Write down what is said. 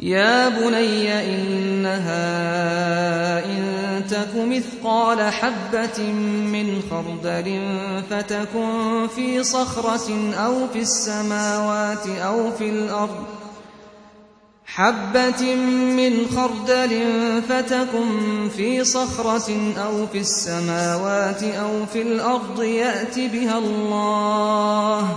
يا بني إنها إن تك مثقال حبة من خردل فتكن في صخرة أو في السماوات أو في الأرض. حبة من خردل فتكن في صخرة أو في السماوات أو في الأرض يأت بها الله.